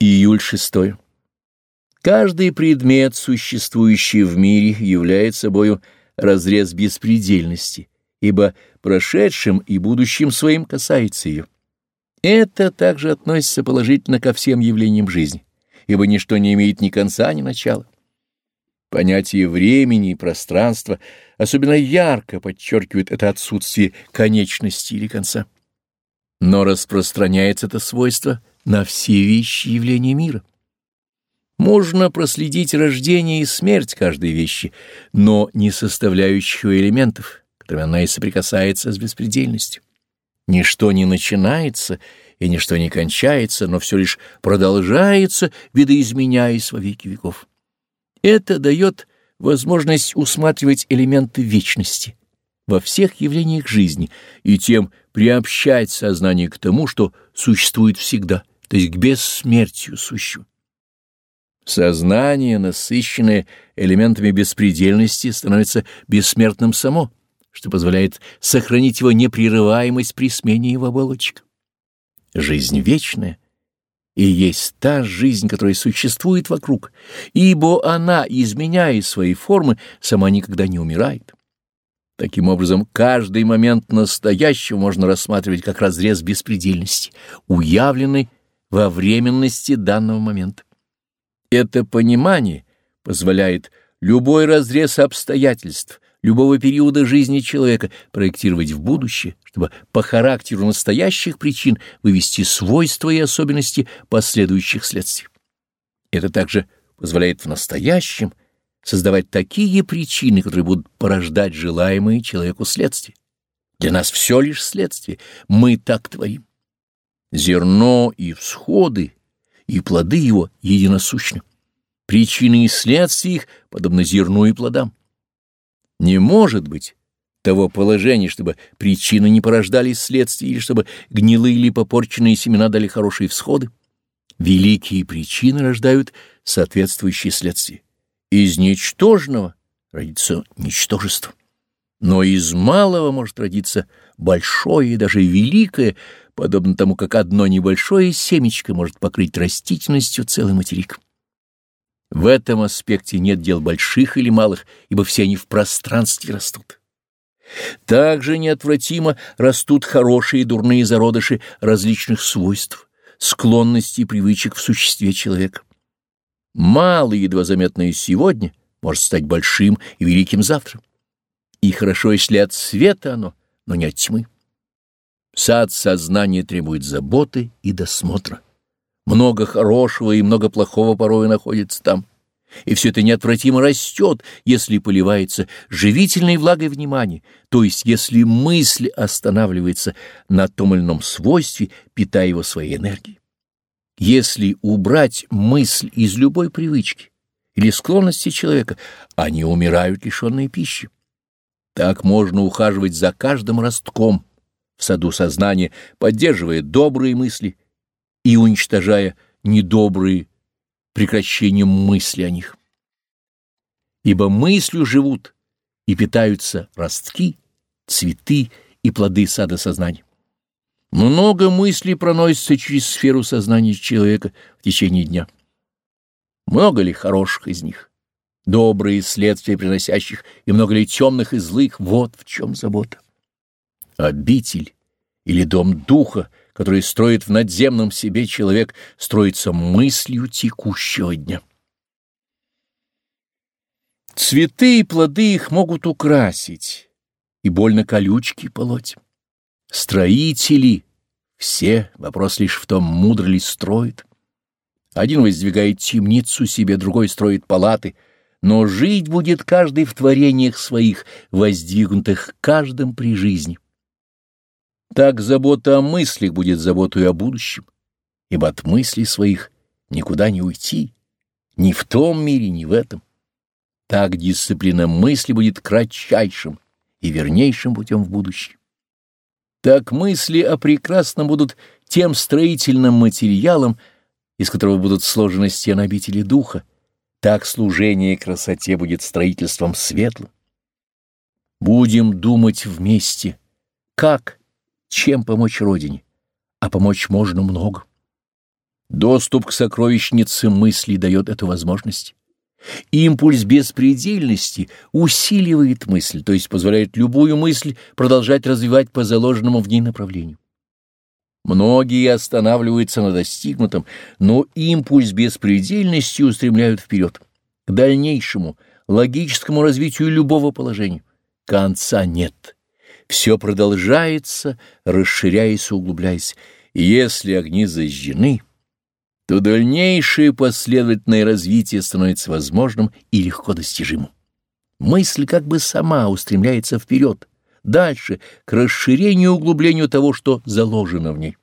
Июль 6. Каждый предмет, существующий в мире, является собою разрез беспредельности, ибо прошедшим и будущим своим касается ее. Это также относится положительно ко всем явлениям жизни, ибо ничто не имеет ни конца, ни начала. Понятие времени и пространства особенно ярко подчеркивает это отсутствие конечности или конца. Но распространяется это свойство на все вещи явления мира. Можно проследить рождение и смерть каждой вещи, но не составляющих элементов, которыми она и соприкасается с беспредельностью. Ничто не начинается и ничто не кончается, но все лишь продолжается, видоизменяясь во веки веков. Это дает возможность усматривать элементы вечности во всех явлениях жизни и тем приобщать сознание к тому, что существует всегда, то есть к бессмертию сущему. Сознание, насыщенное элементами беспредельности, становится бессмертным само, что позволяет сохранить его непрерываемость при смене его оболочек. Жизнь вечная и есть та жизнь, которая существует вокруг, ибо она, изменяя свои формы, сама никогда не умирает. Таким образом, каждый момент настоящего можно рассматривать как разрез беспредельности, уявленный во временности данного момента. Это понимание позволяет любой разрез обстоятельств, любого периода жизни человека проектировать в будущее, чтобы по характеру настоящих причин вывести свойства и особенности последующих следствий. Это также позволяет в настоящем создавать такие причины, которые будут порождать желаемые человеку следствия. Для нас все лишь следствие, мы так творим. Зерно и всходы, и плоды его единосущны. Причины и следствия их подобны зерну и плодам. Не может быть того положения, чтобы причины не порождали следствия, или чтобы гнилые или попорченные семена дали хорошие всходы. Великие причины рождают соответствующие следствия. Из ничтожного родится ничтожество. Но из малого может родиться большое и даже великое, подобно тому, как одно небольшое семечко может покрыть растительностью целый материк. В этом аспекте нет дел больших или малых, ибо все они в пространстве растут. Также неотвратимо растут хорошие и дурные зародыши различных свойств, склонностей и привычек в существе человека. Малое, едва заметное сегодня, может стать большим и великим завтра. И хорошо, если от света оно, но не от тьмы. Сад сознания требует заботы и досмотра. Много хорошего и много плохого порой находится там. И все это неотвратимо растет, если поливается живительной влагой внимания, то есть если мысль останавливается на том или ином свойстве, питая его своей энергией. Если убрать мысль из любой привычки или склонности человека, они умирают лишенные пищи. Так можно ухаживать за каждым ростком в саду сознания, поддерживая добрые мысли и уничтожая недобрые прекращением мысли о них. Ибо мыслью живут и питаются ростки, цветы и плоды сада сознания. Много мыслей проносится через сферу сознания человека в течение дня. Много ли хороших из них? Добрые следствия приносящих, и много ли темных и злых, вот в чем забота. Обитель или дом духа, который строит в надземном себе человек, строится мыслью текущего дня. Цветы и плоды их могут украсить, и больно колючки полоть. Строители все, вопрос лишь в том, мудро ли строит. Один воздвигает темницу себе, другой строит палаты — но жить будет каждый в творениях своих, воздвигнутых каждым при жизни. Так забота о мыслях будет заботой о будущем, ибо от мыслей своих никуда не уйти, ни в том мире, ни в этом. Так дисциплина мысли будет кратчайшим и вернейшим путем в будущее. Так мысли о прекрасном будут тем строительным материалом, из которого будут сложены стены обители духа, так служение красоте будет строительством светлым. Будем думать вместе, как, чем помочь Родине, а помочь можно много. Доступ к сокровищнице мысли дает эту возможность. Импульс беспредельности усиливает мысль, то есть позволяет любую мысль продолжать развивать по заложенному в ней направлению. Многие останавливаются на достигнутом, но импульс беспредельности устремляют вперед, к дальнейшему, логическому развитию любого положения. Конца нет. Все продолжается, расширяясь и углубляясь. Если огни зажжены, то дальнейшее последовательное развитие становится возможным и легко достижимым. Мысль как бы сама устремляется вперед, дальше, к расширению и углублению того, что заложено в ней.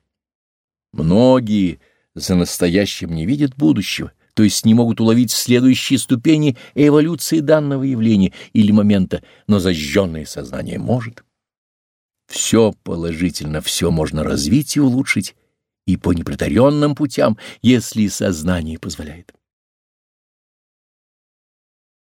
Многие за настоящим не видят будущего, то есть не могут уловить следующие ступени эволюции данного явления или момента, но зажженное сознание может. Все положительно, все можно развить и улучшить, и по непритаренным путям, если сознание позволяет.